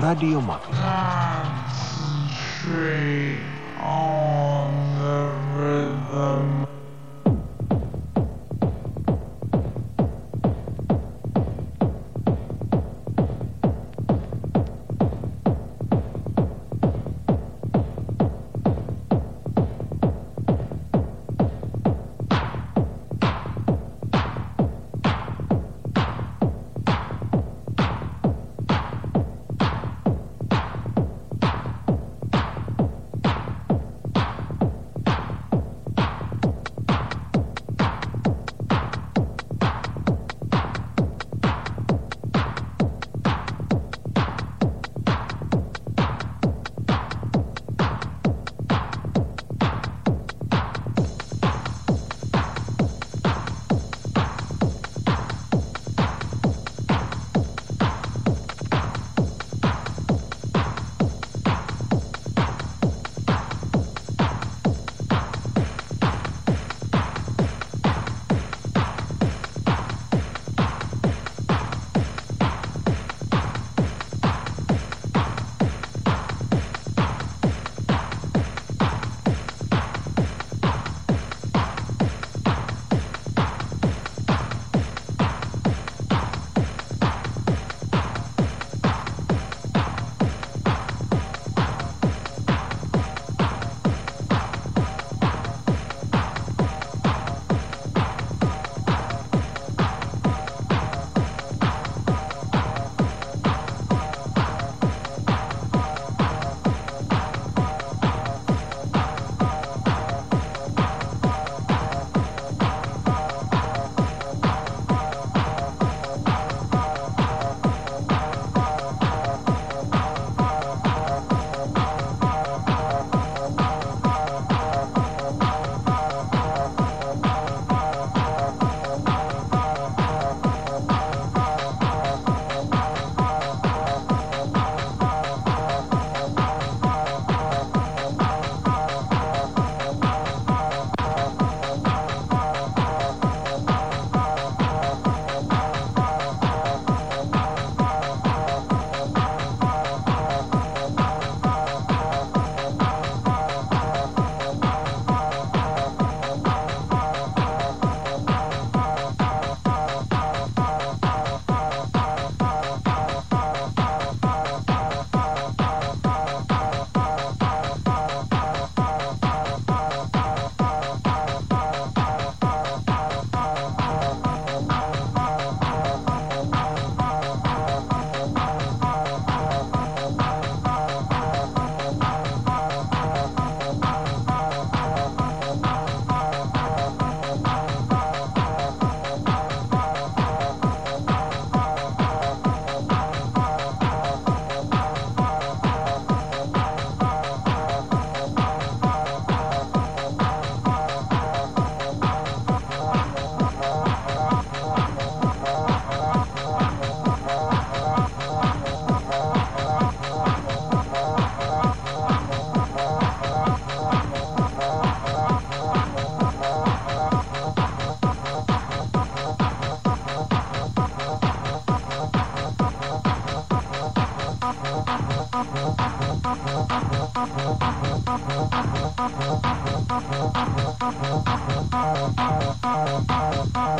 Radio Magnum. Ah, Thank you.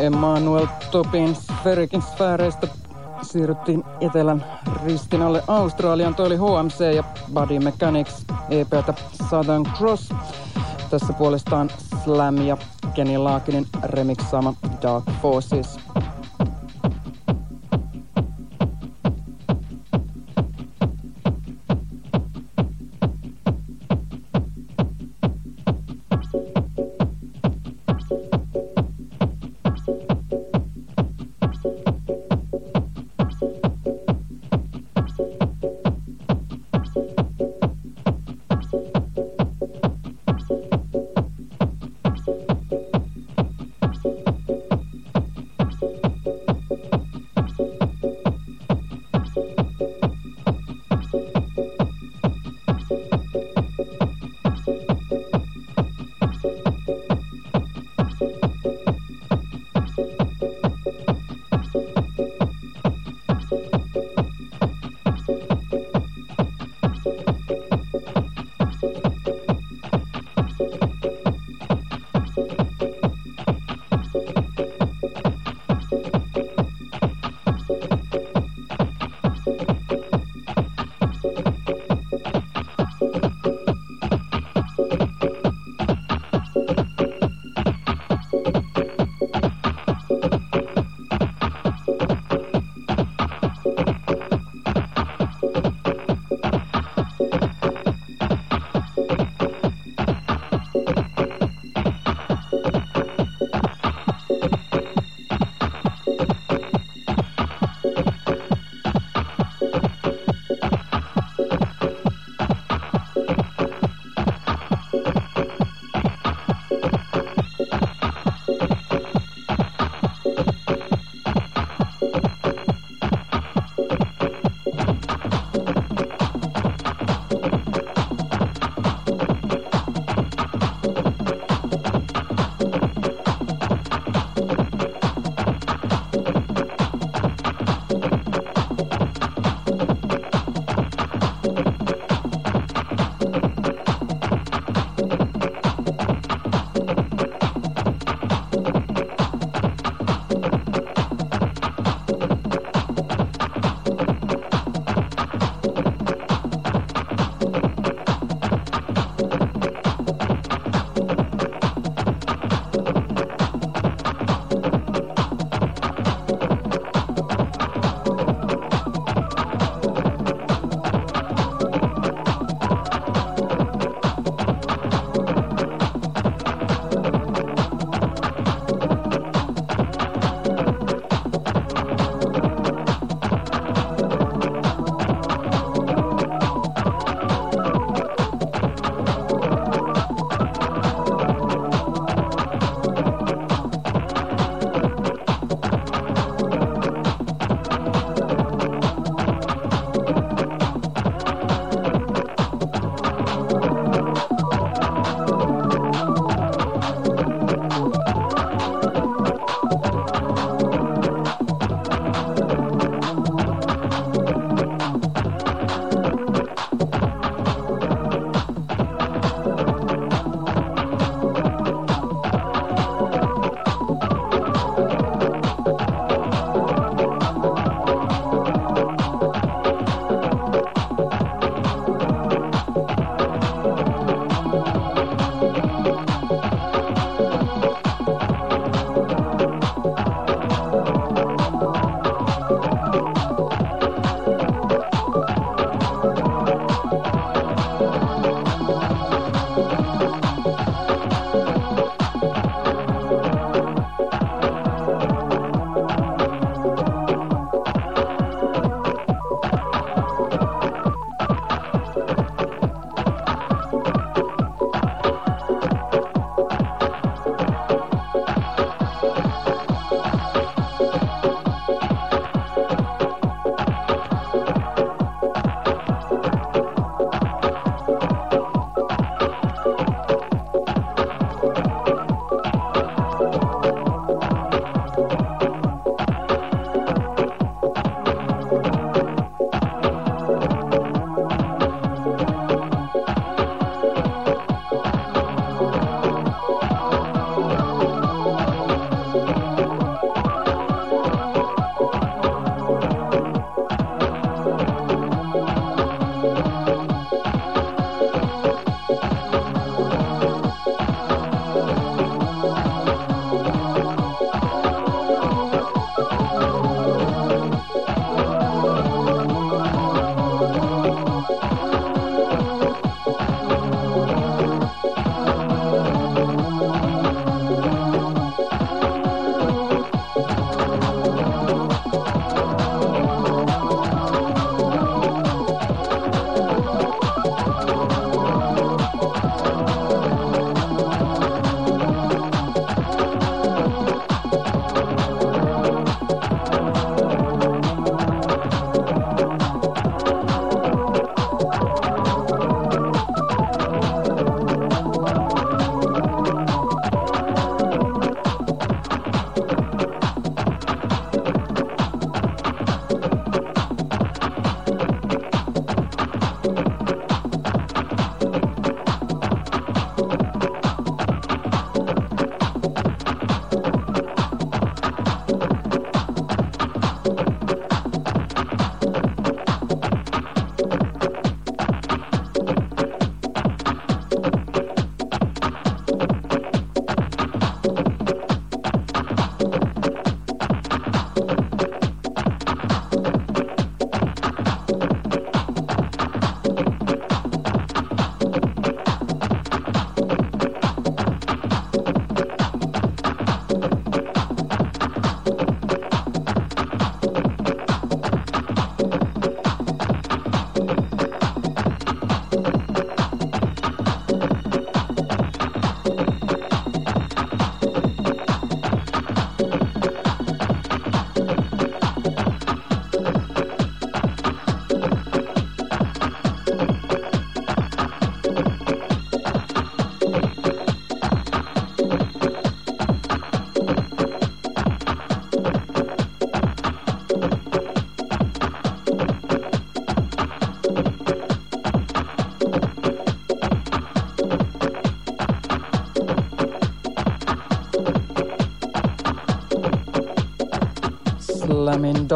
Emmanuel Topin Sferikin sfääreistä siirryttiin etelän ristinalle Australian. Toi oli HMC ja Body Mechanics EPtä Southern Cross. Tässä puolestaan Slam ja Kenny Laakinen remixaama Dark Forces.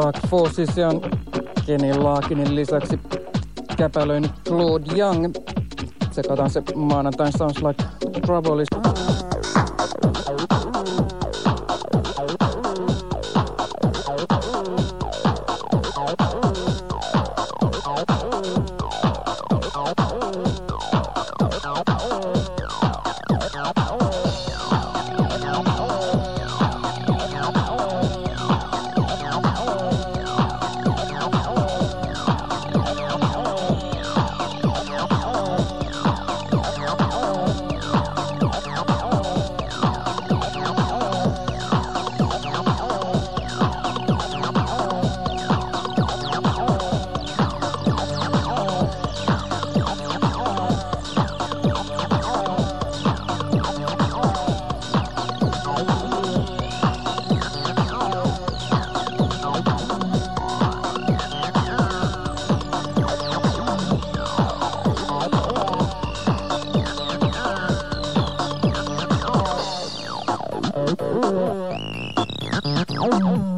Dark Forces ja Kenny Laakinin lisäksi käpälöin Claude Young. Sekataan se maanantain Sounds Like Troubleista. Oh,